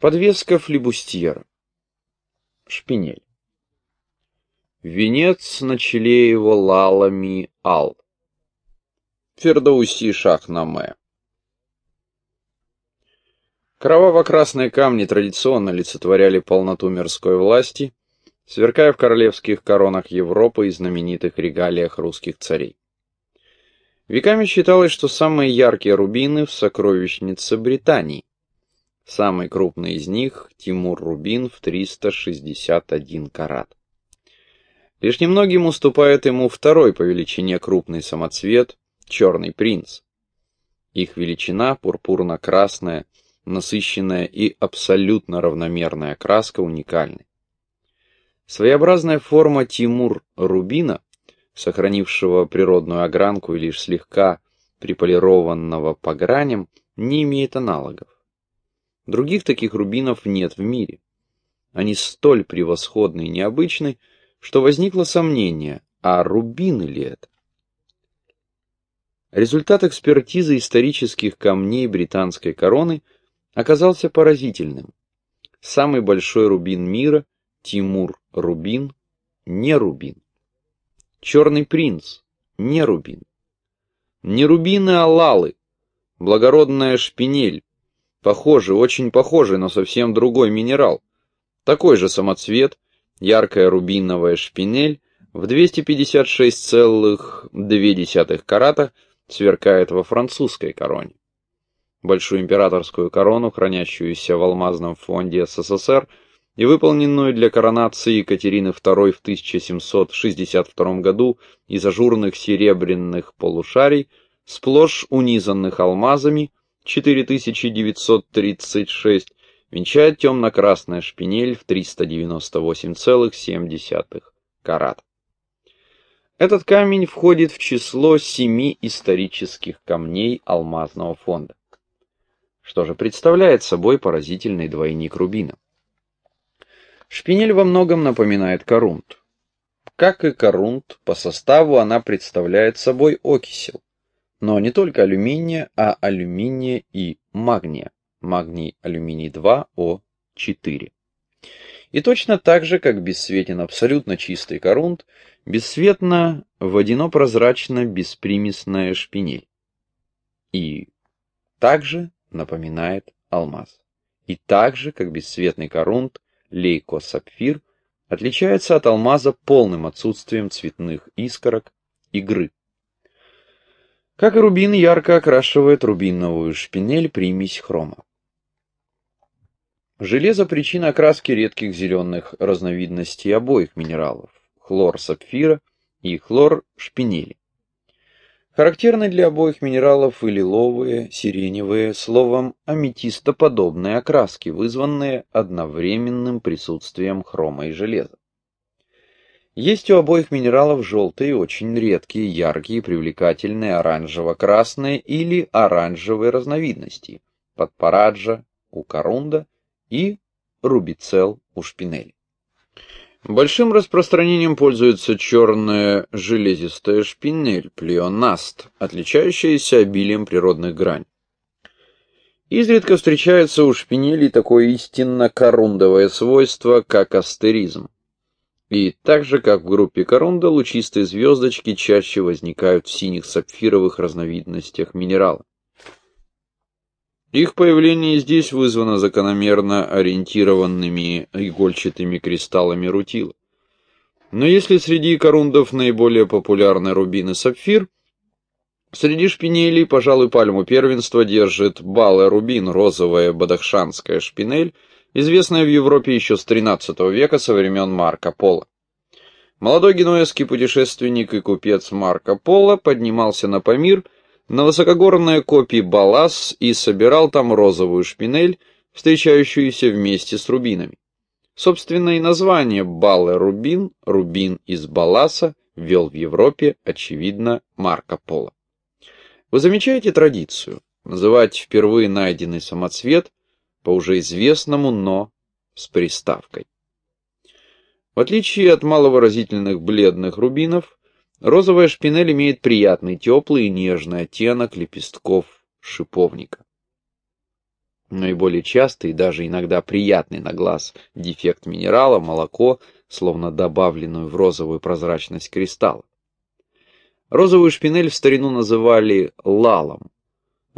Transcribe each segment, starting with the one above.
Подвеска флибустьера. Шпинель. Венец на челе его лалами ал. Фердауси Шахнаме. Кроваво-красные камни традиционно олицетворяли полноту мирской власти, сверкая в королевских коронах Европы и знаменитых регалиях русских царей. Веками считалось, что самые яркие рубины в сокровищнице Британии. Самый крупный из них – Тимур Рубин в 361 карат. Лишь немногим уступает ему второй по величине крупный самоцвет – Черный принц. Их величина пурпурно-красная – насыщенная и абсолютно равномерная краска уникальны. Своеобразная форма Тимур рубина, сохранившего природную огранку и лишь слегка приполированного по граням, не имеет аналогов. Других таких рубинов нет в мире. Они столь превосходны и необычны, что возникло сомнение, а рубины ли это? Результат экспертизы исторических камней британской короны – оказался поразительным. Самый большой рубин мира, Тимур Рубин, не рубин. Черный принц, не рубин. Не рубины, а лалы, благородная шпинель. Похожий, очень похожий, но совсем другой минерал. Такой же самоцвет, яркая рубиновая шпинель в 256,2 карата сверкает во французской короне большую императорскую корону, хранящуюся в алмазном фонде СССР, и выполненную для коронации Екатерины II в 1762 году из ажурных серебряных полушарий, сплошь унизанных алмазами, 4936, венчает темно-красная шпинель в 398,7 карат. Этот камень входит в число семи исторических камней алмазного фонда. Что же представляет собой поразительный двойник рубина? Шпинель во многом напоминает корунт. Как и корунт, по составу она представляет собой окисел. Но не только алюминия, а алюминия и магния. Магний алюминий 2О4. И точно так же, как бесцветен абсолютно чистый корунт, бесцветно водяно-прозрачно беспримесная шпинель. И также напоминает алмаз. И так же, как бесцветный корунт, лейко-сапфир отличается от алмаза полным отсутствием цветных искорок, игры. Как и рубин, ярко окрашивает рубиновую шпинель примесь хрома. Железо – причина окраски редких зеленых разновидностей обоих минералов – хлор сапфира и хлор шпинели. Характерны для обоих минералов и лиловые, сиреневые, словом, аметистоподобные окраски, вызванные одновременным присутствием хрома и железа. Есть у обоих минералов желтые, очень редкие, яркие, привлекательные оранжево-красные или оранжевые разновидности, подпараджа у корунда и рубицел у шпинели. Большим распространением пользуется черная железистая шпинель, плеонаст, отличающаяся обилием природных грань. Изредка встречается у шпинелей такое истинно корундовое свойство, как астеризм. И так же, как в группе корунда, лучистые звездочки чаще возникают в синих сапфировых разновидностях минерала. Их появление здесь вызвано закономерно ориентированными игольчатыми кристаллами рутила. Но если среди корундов наиболее популярны рубин и сапфир, среди шпинелей, пожалуй, пальму первенства держит балая рубин, розовая бадахшанская шпинель, известная в Европе еще с XIII века со времен Марка Пола. Молодой генуэзский путешественник и купец Марко Поло поднимался на Памир – на высокогорные копии Балас и собирал там розовую шпинель, встречающуюся вместе с рубинами. Собственно и название Балле-Рубин, рубин из Баласа, ввел в Европе, очевидно, Марко Поло. Вы замечаете традицию называть впервые найденный самоцвет по уже известному «но» с приставкой. В отличие от маловыразительных бледных рубинов, Розовая шпинель имеет приятный, теплый и нежный оттенок лепестков шиповника. Наиболее частый даже иногда приятный на глаз дефект минерала – молоко, словно добавленную в розовую прозрачность кристалла. Розовую шпинель в старину называли лалом.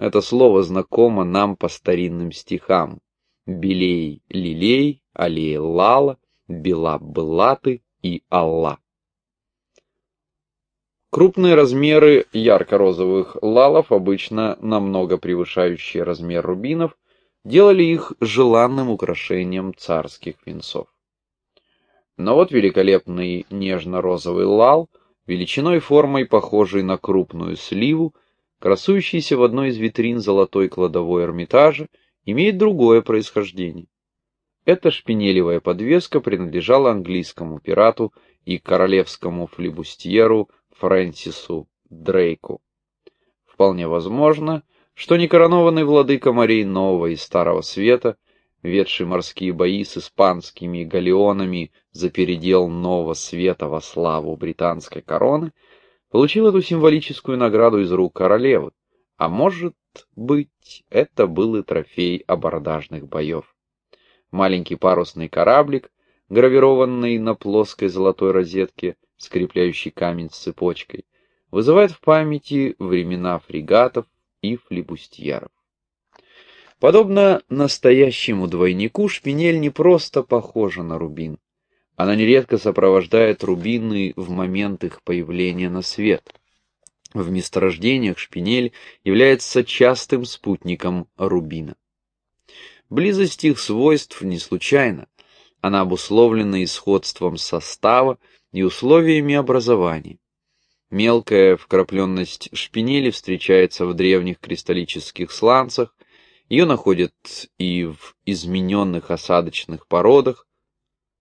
Это слово знакомо нам по старинным стихам. Белей лилей, аллей лала, бела былаты и алла. Крупные размеры ярко-розовых лалов, обычно намного превышающие размер рубинов, делали их желанным украшением царских венцов. Но вот великолепный нежно-розовый лал, величиной и формой похожий на крупную сливу, красующийся в одной из витрин золотой кладовой Эрмитажа, имеет другое происхождение. Эта шпинелевая подвеска принадлежала английскому пирату и королевскому флибустьеру Фрэнсису Дрейку. Вполне возможно, что некоронованный владыка морей Нового и Старого Света, ведший морские бои с испанскими галеонами за передел Нового Света во славу британской короны, получил эту символическую награду из рук королевы, а может быть, это был и трофей абордажных боев. Маленький парусный кораблик, гравированный на плоской золотой розетке, скрепляющий камень с цепочкой, вызывает в памяти времена фрегатов и флибустьеров. Подобно настоящему двойнику, шпинель не просто похожа на рубин. Она нередко сопровождает рубины в момент их появления на свет. В месторождениях шпинель является частым спутником рубина. Близость их свойств не случайна. Она обусловлена исходством состава и условиями образования. Мелкая вкрапленность шпинели встречается в древних кристаллических сланцах, ее находят и в измененных осадочных породах,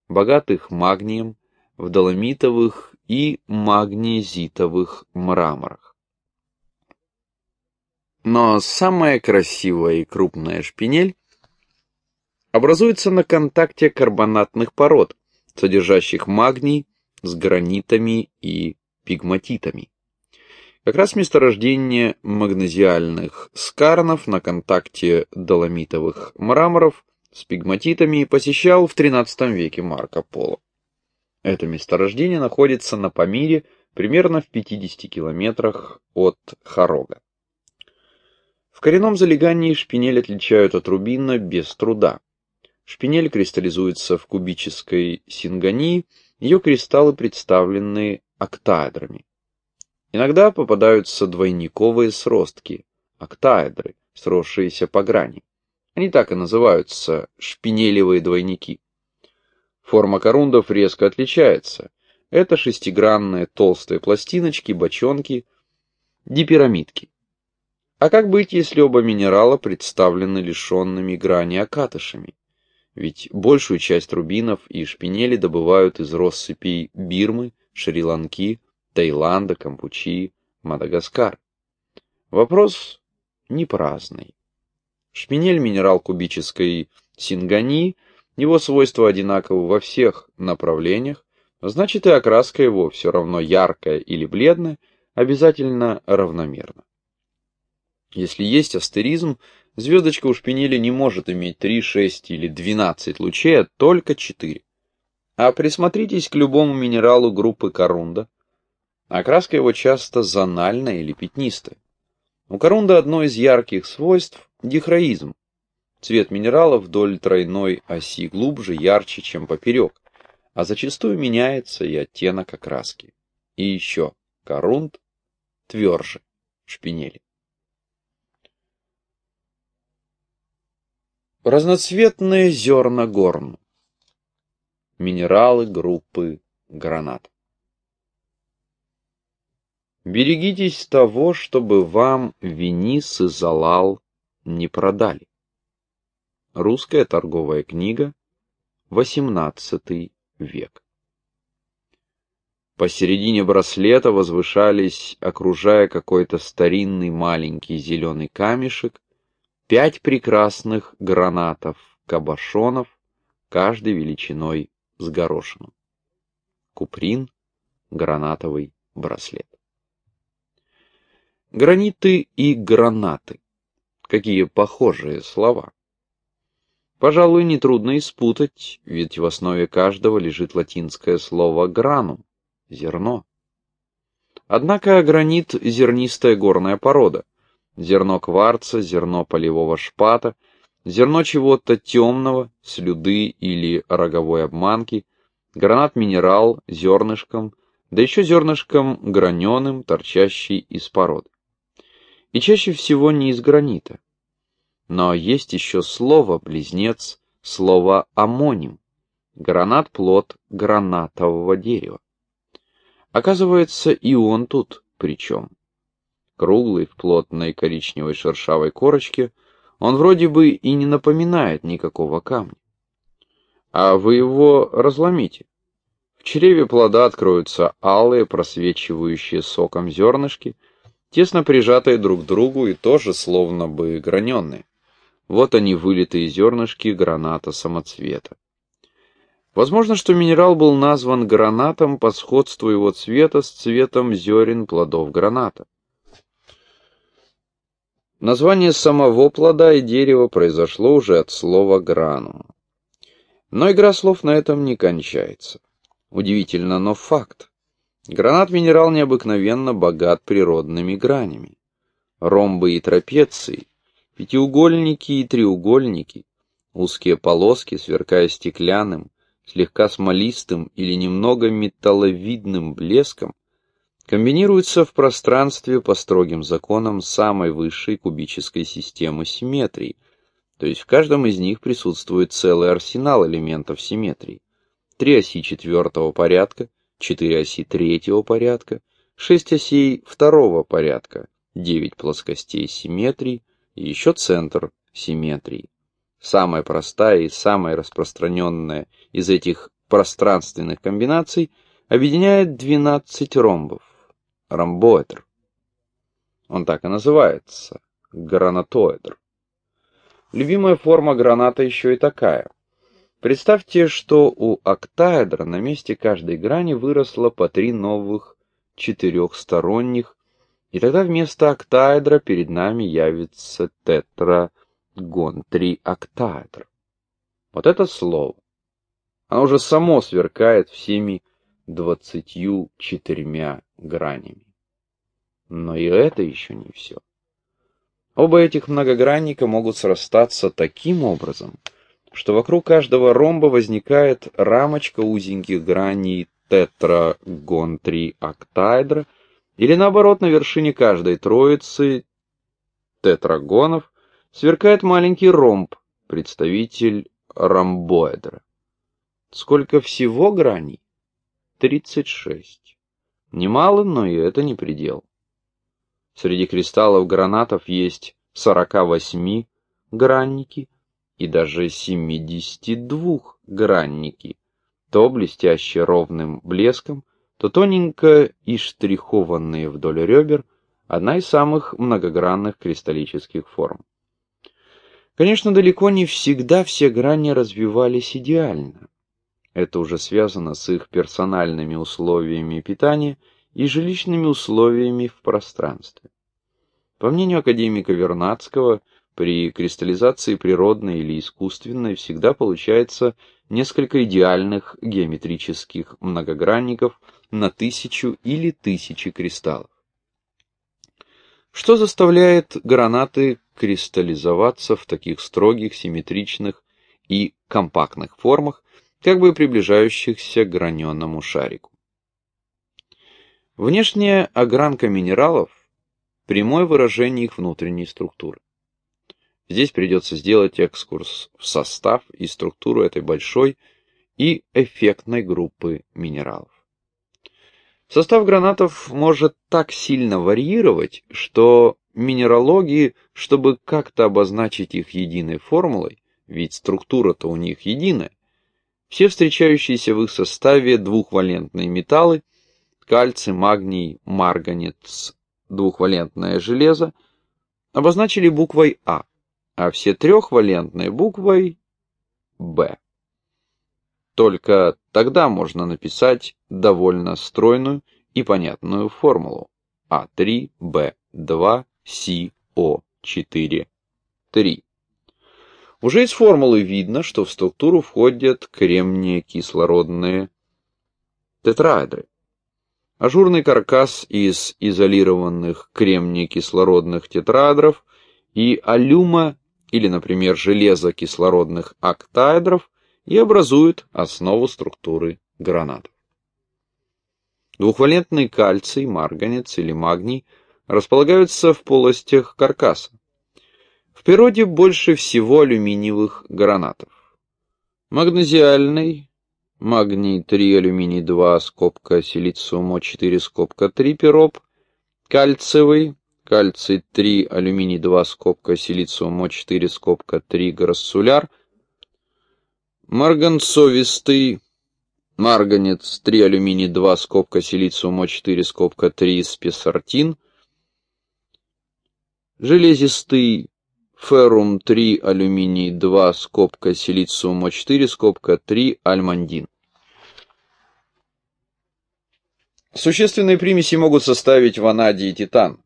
богатых магнием, в доломитовых и магнезитовых мраморах. Но самая красивая и крупная шпинель образуется на контакте карбонатных пород, содержащих магний с гранитами и пигматитами. Как раз месторождение магнезиальных скарнов на контакте доломитовых мраморов с пигматитами посещал в XIII веке Марко Поло. Это месторождение находится на Памире, примерно в 50 километрах от Харога. В коренном залегании шпинель отличают от рубина без труда. Шпинель кристаллизуется в кубической сингонии, ее кристаллы представлены октаэдрами. Иногда попадаются двойниковые сростки, октаэдры, сросшиеся по грани. Они так и называются шпинелевые двойники. Форма корундов резко отличается. Это шестигранные толстые пластиночки, бочонки, дипирамидки. А как быть, если оба минерала представлены лишенными грани окатышами? Ведь большую часть рубинов и шпинели добывают из россыпей Бирмы, Шри-Ланки, Таиланда, Кампучи, Мадагаскар. Вопрос не праздный. Шпинель – минерал кубической сингани, его свойства одинаковы во всех направлениях, значит и окраска его все равно яркая или бледная, обязательно равномерна. Если есть астеризм, звездочка у шпинели не может иметь 3, 6 или 12 лучей, а только 4. А присмотритесь к любому минералу группы корунда. Окраска его часто зональная или пятнистая. У корунда одно из ярких свойств – дихроизм. Цвет минерала вдоль тройной оси глубже, ярче, чем поперек, а зачастую меняется и оттенок окраски. И еще, корунд тверже шпинели. Разноцветные зерна горн. Минералы группы гранат. Берегитесь того, чтобы вам Венис и Залал не продали. Русская торговая книга, XVIII век. Посередине браслета возвышались, окружая какой-то старинный маленький зеленый камешек, пять прекрасных гранатов-кабошонов, каждый величиной с горошину. Куприн, гранатовый браслет. Граниты и гранаты. Какие похожие слова. пожалуй, нетрудно и спутать, ведь в основе каждого лежит латинское слово «гранум» — зерно. Однако гранит — зернистая горная порода. Зерно кварца, зерно полевого шпата, зерно чего-то темного, слюды или роговой обманки, гранат-минерал зернышком, да еще зернышком граненым, торчащий из породы. И чаще всего не из гранита. Но есть еще слово «близнец», слово «амоним». Гранат — плод гранатового дерева. Оказывается, и он тут причем. Круглый, в плотной коричневой шершавой корочке, он вроде бы и не напоминает никакого камня. А вы его разломите. В чреве плода откроются алые, просвечивающие соком зернышки, тесно прижатые друг к другу и тоже словно бы граненые. Вот они, вылитые зернышки граната самоцвета. Возможно, что минерал был назван гранатом по сходству его цвета с цветом зерен плодов граната. Название самого плода и дерева произошло уже от слова «гранум». Но игра слов на этом не кончается. Удивительно, но факт. Гранат-минерал необыкновенно богат природными гранями. Ромбы и трапеции, пятиугольники и треугольники, узкие полоски, сверкая стеклянным, слегка смолистым или немного металловидным блеском, комбинируются в пространстве по строгим законам самой высшей кубической системы симметрии, то есть в каждом из них присутствует целый арсенал элементов симметрии. Три оси четвертого порядка, четыре оси третьего порядка, шесть осей второго порядка, девять плоскостей симметрии и еще центр симметрии. Самая простая и самая распространенная из этих пространственных комбинаций объединяет 12 ромбов. Ромбоэдр. Он так и называется. Гранатоэдр. Любимая форма граната еще и такая. Представьте, что у октаэдра на месте каждой грани выросло по три новых четырехсторонних, и тогда вместо октаэдра перед нами явится тетра гон-3-октаэдр. Вот это слово. Оно уже само сверкает всеми двадцатью четырьмя гранями. Но и это еще не все. Оба этих многогранника могут срастаться таким образом, что вокруг каждого ромба возникает рамочка узеньких граней тетрагон-3-октаэдра, или наоборот, на вершине каждой троицы тетрагонов сверкает маленький ромб, представитель ромбоэдра. Сколько всего граней? 36. Немало, но и это не предел. Среди кристаллов гранатов есть 48 гранники и даже 72 гранники, то блестящие ровным блеском, то тоненько и штрихованные вдоль ребер, одна из самых многогранных кристаллических форм. Конечно, далеко не всегда все грани развивались идеально. Это уже связано с их персональными условиями питания и жилищными условиями в пространстве. По мнению академика Вернадского, при кристаллизации природной или искусственной всегда получается несколько идеальных геометрических многогранников на тысячу или тысячи кристаллов. Что заставляет гранаты кристаллизоваться в таких строгих, симметричных и компактных формах, как бы приближающихся к граненному шарику? Внешняя огранка минералов – прямое выражение их внутренней структуры. Здесь придется сделать экскурс в состав и структуру этой большой и эффектной группы минералов. Состав гранатов может так сильно варьировать, что минералогии, чтобы как-то обозначить их единой формулой, ведь структура-то у них единая, все встречающиеся в их составе двухвалентные металлы, кальций, магний, марганец, двухвалентное железо, обозначили буквой А, а все трехвалентные буквой Б. Только тогда можно написать довольно стройную и понятную формулу А3Б2СО4 3. Уже из формулы видно, что в структуру входят кремние кислородные тетраэдры. Ажурный каркас из изолированных кремний-кислородных тетраэдров и алюма или, например, железо-кислородных октаэдров и образуют основу структуры гранатов. Двухвалентный кальций, марганец или магний располагаются в полостях каркаса. В природе больше всего алюминиевых гранатов. Магнезиальный, магний 3, алюминий 2, скобка, силициум О4, скобка 3, пироп, кальциевый, кальций 3, алюминий 2, скобка, силициум О4, скобка 3, грассуляр, марганцовистый, марганец 3, алюминий 2, скобка, силициум О4, скобка 3, спесартин, железистый, феррум 3, алюминий 2, скобка, силициум О4, скобка 3, альмандин. Существенные примеси могут составить ванадий и титан.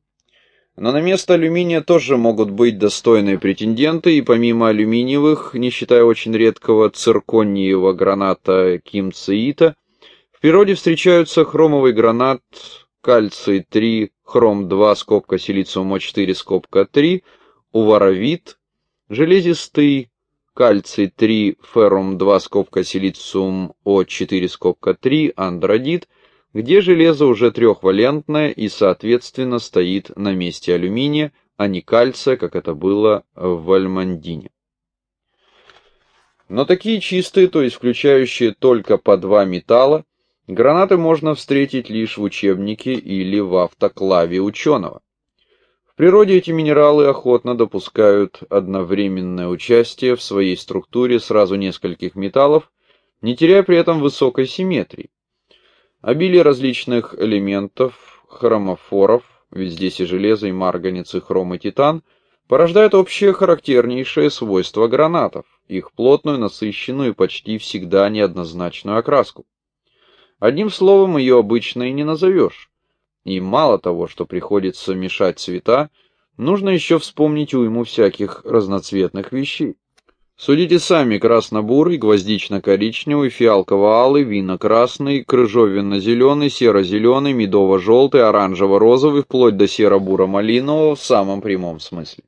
Но на место алюминия тоже могут быть достойные претенденты, и помимо алюминиевых, не считая очень редкого циркониевого граната кимциита, в природе встречаются хромовый гранат, кальций-3, хром-2, скобка, силициум-О4, скобка 3, уваровит, железистый, кальций-3, феррум-2, скобка, силициум-О4, скобка 3, андродит, где железо уже трехвалентное и, соответственно, стоит на месте алюминия, а не кальция, как это было в альмандине. Но такие чистые, то есть включающие только по два металла, гранаты можно встретить лишь в учебнике или в автоклаве ученого. В природе эти минералы охотно допускают одновременное участие в своей структуре сразу нескольких металлов, не теряя при этом высокой симметрии. Обилие различных элементов, хромофоров, ведь здесь и железо, и марганец, и хром, и титан, порождает общее характернейшее свойство гранатов, их плотную, насыщенную и почти всегда неоднозначную окраску. Одним словом, ее обычно и не назовешь. И мало того, что приходится мешать цвета, нужно еще вспомнить уйму всяких разноцветных вещей. Судите сами, красно-бурый, гвоздично-коричневый, фиалково-алый, вино-красный, крыжовенно-зеленый, серо-зеленый, медово-желтый, оранжево-розовый, вплоть до серо-буро-малинового в самом прямом смысле.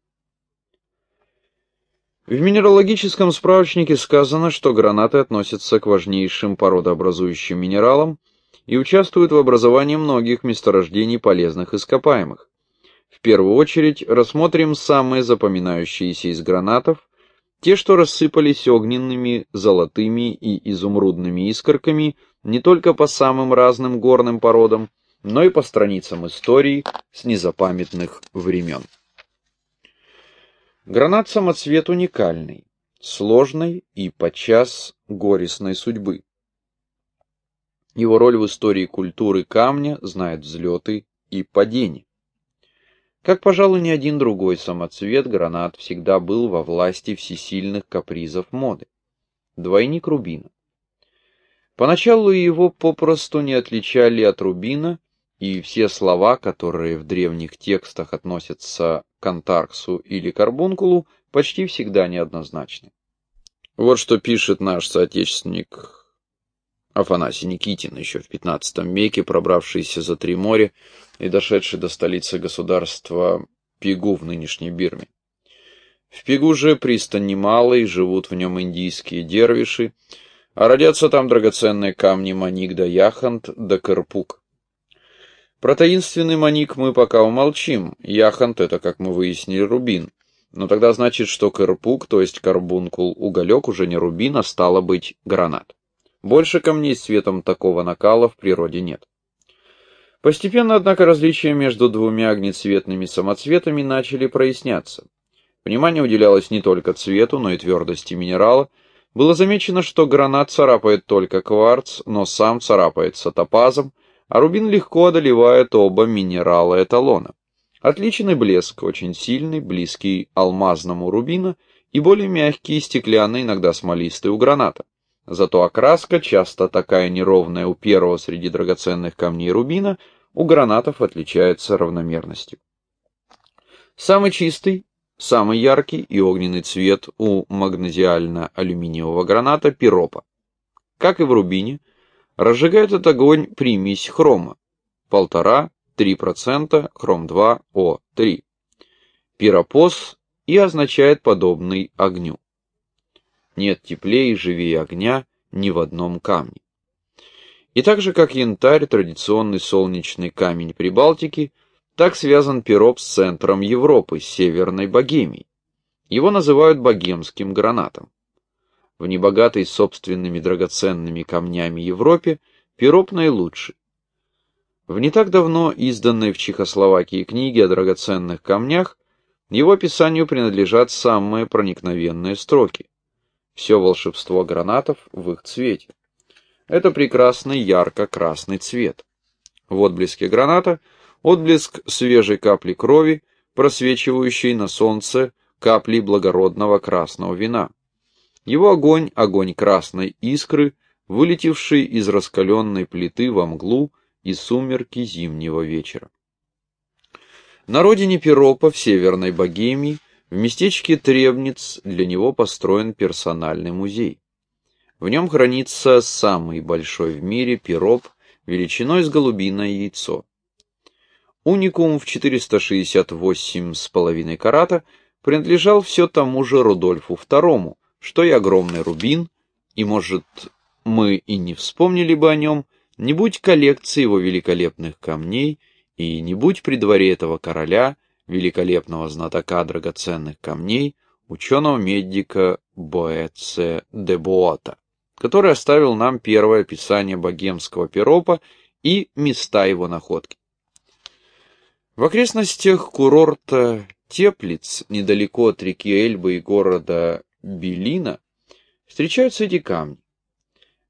В минералогическом справочнике сказано, что гранаты относятся к важнейшим породообразующим минералам, и участвуют в образовании многих месторождений полезных ископаемых. В первую очередь рассмотрим самые запоминающиеся из гранатов, те, что рассыпались огненными, золотыми и изумрудными искорками не только по самым разным горным породам, но и по страницам истории с незапамятных времен. Гранат-самоцвет уникальный, сложной и подчас горестной судьбы. Его роль в истории культуры камня знает взлеты и падения. Как, пожалуй, ни один другой самоцвет, гранат всегда был во власти всесильных капризов моды. Двойник рубина. Поначалу его попросту не отличали от рубина, и все слова, которые в древних текстах относятся к антарксу или карбункулу, почти всегда неоднозначны. Вот что пишет наш соотечественник Афанасий Никитин, еще в XV веке пробравшийся за три моря и дошедший до столицы государства Пигу в нынешней Бирме. В Пигу же пристань немалый, живут в нем индийские дервиши, а родятся там драгоценные камни Маник да Яхант да Кырпук. Про таинственный Маник мы пока умолчим, Яхант — это, как мы выяснили, рубин. Но тогда значит, что Кырпук, то есть карбункул, уголек, уже не рубин, а стало быть гранат. Больше камней с цветом такого накала в природе нет. Постепенно, однако, различия между двумя огнецветными самоцветами начали проясняться. Внимание уделялось не только цвету, но и твердости минерала. Было замечено, что гранат царапает только кварц, но сам царапается топазом, а рубин легко одолевает оба минерала эталона. Отличный блеск, очень сильный, близкий алмазному рубина, и более мягкий, стеклянный, иногда смолистый у граната. Зато окраска, часто такая неровная у первого среди драгоценных камней рубина, у гранатов отличается равномерностью. Самый чистый, Самый яркий и огненный цвет у магнезиально-алюминиевого граната пиропа. Как и в рубине, разжигает этот огонь примесь хрома 1,5-3% хром-2О3. Пиропос и означает подобный огню. Нет теплее и живее огня ни в одном камне. И так же, как янтарь, традиционный солнечный камень Прибалтики, так связан пироп с центром Европы, с Северной Богемией. Его называют богемским гранатом. В небогатой собственными драгоценными камнями Европе пироп наилучший. В не так давно изданной в Чехословакии книге о драгоценных камнях его описанию принадлежат самые проникновенные строки. Все волшебство гранатов в их цвете. Это прекрасный ярко-красный цвет. В отблеске граната отблеск свежей капли крови, просвечивающей на солнце капли благородного красного вина. Его огонь — огонь красной искры, вылетевший из раскаленной плиты во мглу и сумерки зимнего вечера. На родине Пиропа в Северной Богемии, в местечке Требниц, для него построен персональный музей. В нем хранится самый большой в мире пироп величиной с голубиное яйцо. Уникум в 468,5 карата принадлежал все тому же Рудольфу II, что и огромный рубин, и, может, мы и не вспомнили бы о нем, не будь коллекции его великолепных камней и не будь при дворе этого короля, великолепного знатока драгоценных камней, ученого-медика Боэце де Буота, который оставил нам первое описание богемского пиропа и места его находки. В окрестностях курорта Теплиц, недалеко от реки Эльбы и города Белина, встречаются эти камни.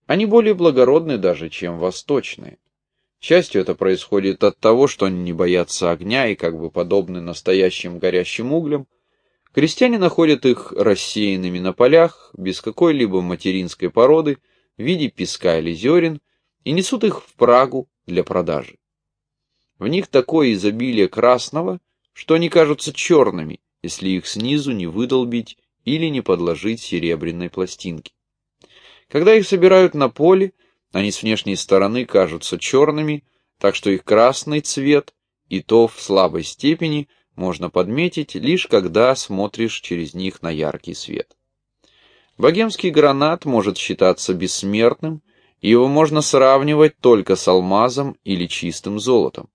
Они более благородны даже, чем восточные. Частью это происходит от того, что они не боятся огня и как бы подобны настоящим горящим углям. Крестьяне находят их рассеянными на полях, без какой-либо материнской породы, в виде песка или зерен, и несут их в Прагу для продажи. В них такое изобилие красного, что они кажутся черными, если их снизу не выдолбить или не подложить серебряной пластинки. Когда их собирают на поле, они с внешней стороны кажутся черными, так что их красный цвет, и то в слабой степени, можно подметить, лишь когда смотришь через них на яркий свет. Богемский гранат может считаться бессмертным, его можно сравнивать только с алмазом или чистым золотом.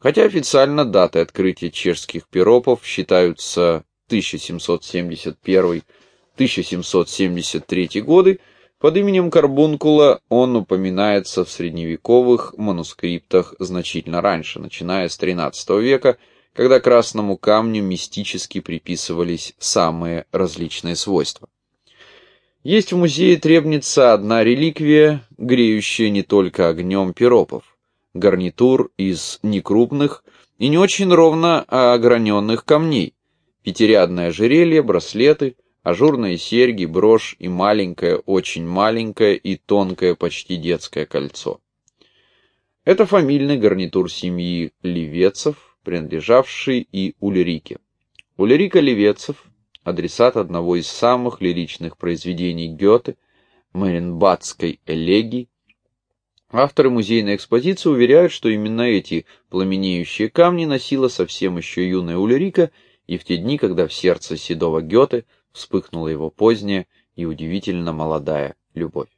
Хотя официально даты открытия чешских пиропов считаются 1771-1773 годы, под именем Карбункула он упоминается в средневековых манускриптах значительно раньше, начиная с XIII века, когда красному камню мистически приписывались самые различные свойства. Есть в музее Требница одна реликвия, греющая не только огнем пиропов. Гарнитур из некрупных и не очень ровно ограненных камней, пятирядное ожерелье, браслеты, ажурные серьги, брошь и маленькое, очень маленькое и тонкое, почти детское кольцо. Это фамильный гарнитур семьи Левецов, принадлежавший и Ульрике. Ульрика Левецов, адресат одного из самых лиричных произведений Гёте, Маринбадской элегии, Авторы музейной экспозиции уверяют, что именно эти пламенеющие камни носила совсем еще юная Ульрика и в те дни, когда в сердце седого Гёте вспыхнула его поздняя и удивительно молодая любовь.